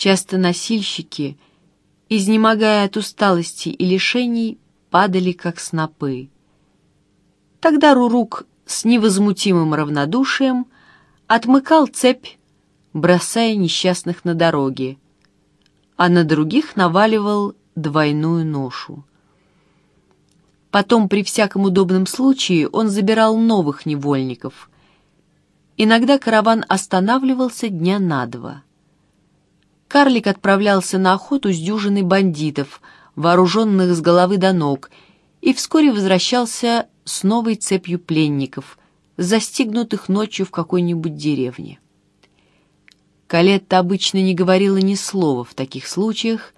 Часто носильщики, изнемогая от усталости и лишений, падали как снопы. Тогда Рурук с невозмутимым равнодушием отмыкал цепь, бросая несчастных на дороге, а на других наваливал двойную ношу. Потом при всяком удобном случае он забирал новых невольников. Иногда караван останавливался дня на два. Карлик отправлялся на охоту с дюжиной бандитов, вооруженных с головы до ног, и вскоре возвращался с новой цепью пленников, застигнутых ночью в какой-нибудь деревне. Калетта обычно не говорила ни слова в таких случаях,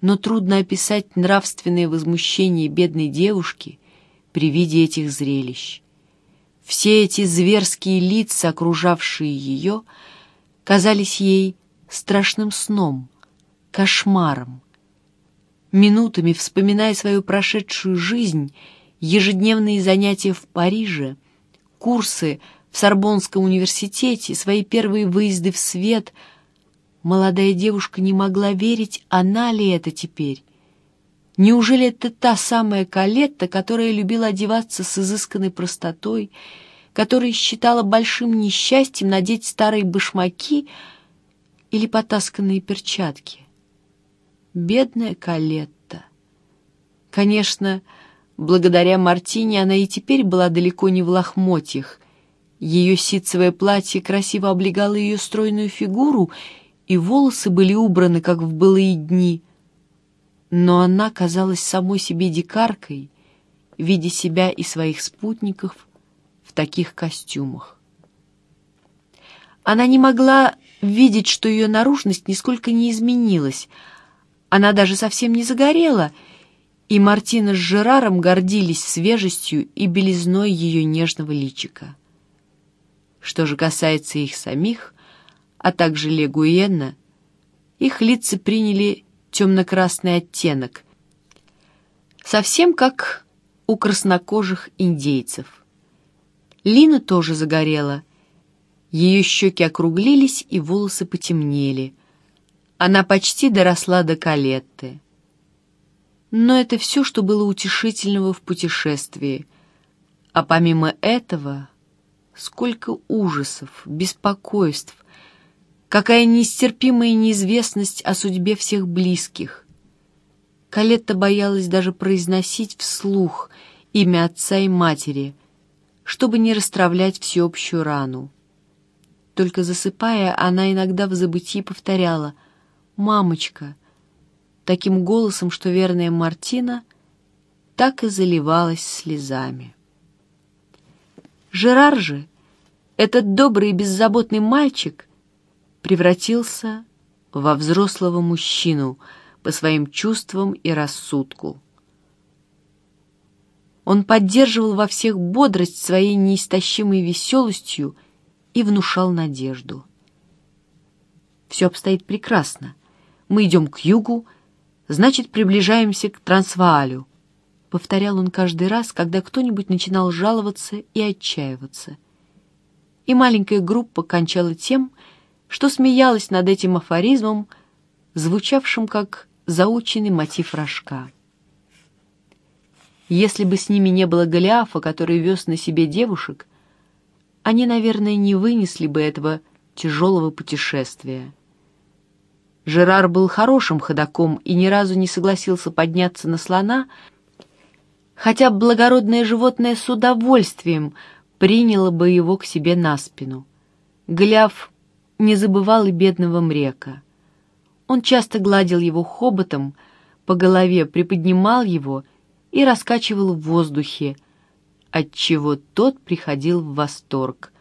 но трудно описать нравственное возмущение бедной девушки при виде этих зрелищ. Все эти зверские лица, окружавшие ее, казались ей страшным сном, кошмаром. Минутами, вспоминая свою прошедшую жизнь, ежедневные занятия в Париже, курсы в Сорбонском университете, свои первые выезды в свет — Молодая девушка не могла верить, она ли это теперь. Неужели это та самая Калетта, которая любила одеваться с изысканной простотой, которая считала большим несчастьем надеть старые башмаки или потасканные перчатки? Бедная Калетта. Конечно, благодаря Мартине она и теперь была далеко не в лохмотьях. Ее ситцевое платье красиво облегало ее стройную фигуру — и волосы были убраны, как в былые дни. Но она казалась самой себе дикаркой, видя себя и своих спутников в таких костюмах. Она не могла видеть, что ее наружность нисколько не изменилась. Она даже совсем не загорела, и Мартина с Жераром гордились свежестью и белизной ее нежного личика. Что же касается их самих, а также Легуена, их лица приняли темно-красный оттенок, совсем как у краснокожих индейцев. Лина тоже загорела. Ее щеки округлились и волосы потемнели. Она почти доросла до Калетты. Но это все, что было утешительного в путешествии. А помимо этого, сколько ужасов, беспокойств, Какая нестерпимая неизвестность о судьбе всех близких. Калетта боялась даже произносить вслух имя отца и матери, чтобы не расстравлять всеобщую рану. Только засыпая, она иногда в забытии повторяла «Мамочка», таким голосом, что верная Мартина так и заливалась слезами. Жерар же, этот добрый и беззаботный мальчик, превратился во взрослого мужчину по своим чувствам и рассудку. Он поддерживал во всех бодрость своей неистощимой веселостью и внушал надежду. Все обстоит прекрасно. Мы идем к югу, значит, приближаемся к Трансваалю. Повторял он каждый раз, когда кто-нибудь начинал жаловаться и отчаиваться. И маленькая группа кончала тем, что смеялась над этим афоризмом, звучавшим как заученный мотив рожка. Если бы с ними не было Голиафа, который вез на себе девушек, они, наверное, не вынесли бы этого тяжелого путешествия. Жерар был хорошим ходаком и ни разу не согласился подняться на слона, хотя благородное животное с удовольствием приняло бы его к себе на спину. Гляв не забывал и бедного Мрека. Он часто гладил его хоботом по голове, приподнимал его и раскачивал в воздухе, отчего тот приходил в восторг.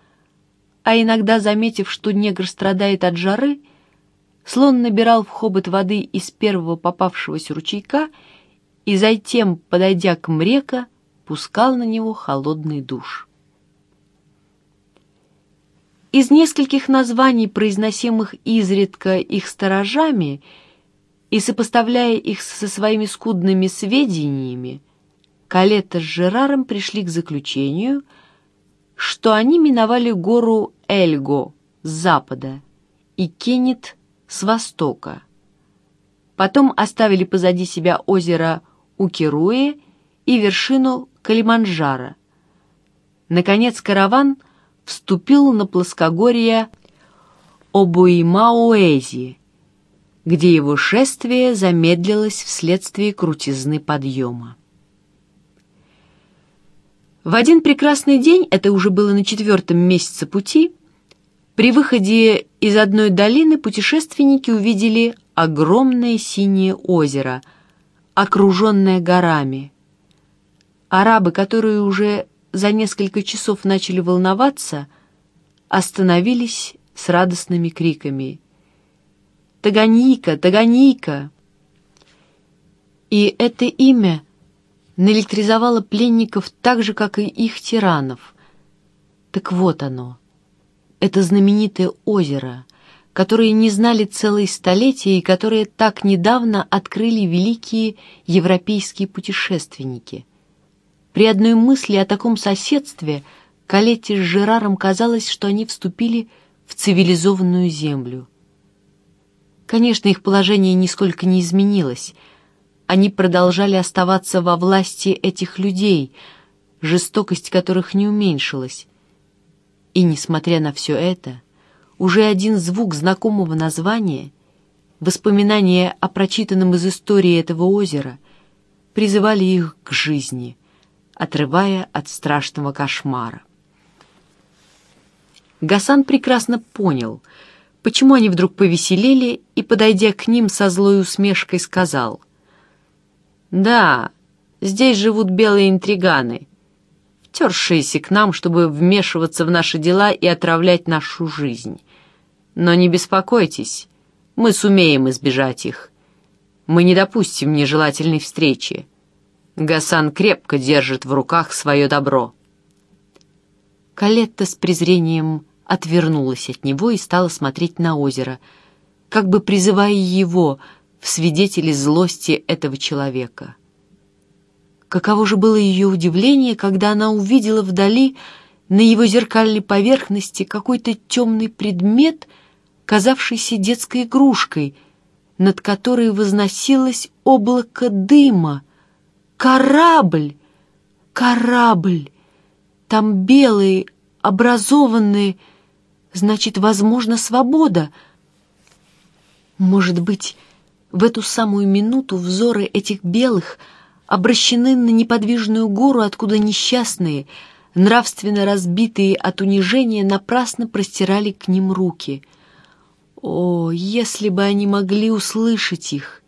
А иногда, заметив, что негр страдает от жары, слон набирал в хобот воды из первого попавшегося ручейка и затем, подойдя к Мрека, пускал на него холодный душ. Из нескольких названий, произносимых изредка их сторожами, и сопоставляя их со своими скудными сведениями, Калетта с Жераром пришли к заключению, что они миновали гору Эльго с запада и Кенет с востока. Потом оставили позади себя озеро Укируи и вершину Калиманджаро. Наконец караван вступил на плоскогорье Обуимауэзи, где его шествие замедлилось вследствие крутизны подъема. В один прекрасный день, это уже было на четвертом месяце пути, при выходе из одной долины путешественники увидели огромное синее озеро, окруженное горами. Арабы, которые уже за несколько часов начали волноваться, остановились с радостными криками «Таганьика! Таганьика!» И это имя наэлектризовало пленников так же, как и их тиранов. Так вот оно, это знаменитое озеро, которое не знали целые столетия и которое так недавно открыли великие европейские путешественники. При одной мысли о таком соседстве Калетте с Жераром казалось, что они вступили в цивилизованную землю. Конечно, их положение нисколько не изменилось — они продолжали оставаться во власти этих людей, жестокость которых не уменьшилась. И, несмотря на все это, уже один звук знакомого названия, воспоминания о прочитанном из истории этого озера, призывали их к жизни, отрывая от страшного кошмара. Гасан прекрасно понял, почему они вдруг повеселели, и, подойдя к ним со злой усмешкой, сказал — да, здесь живут белые интриганы, втершиеся к нам, чтобы вмешиваться в наши дела и отравлять нашу жизнь. Но не беспокойтесь, мы сумеем избежать их. Мы не допустим нежелательной встречи. Гасан крепко держит в руках свое добро. Калетта с презрением отвернулась от него и стала смотреть на озеро, как бы призывая его — в свидетели злости этого человека. Каково же было ее удивление, когда она увидела вдали на его зеркальной поверхности какой-то темный предмет, казавшийся детской игрушкой, над которой возносилось облако дыма. Корабль! Корабль! Там белые, образованные, значит, возможно, свобода. Может быть, в эту самую минуту взоры этих белых обращены на неподвижную гору, откуда несчастные, нравственно разбитые от унижения, напрасно простирали к ним руки. О, если бы они могли услышать их!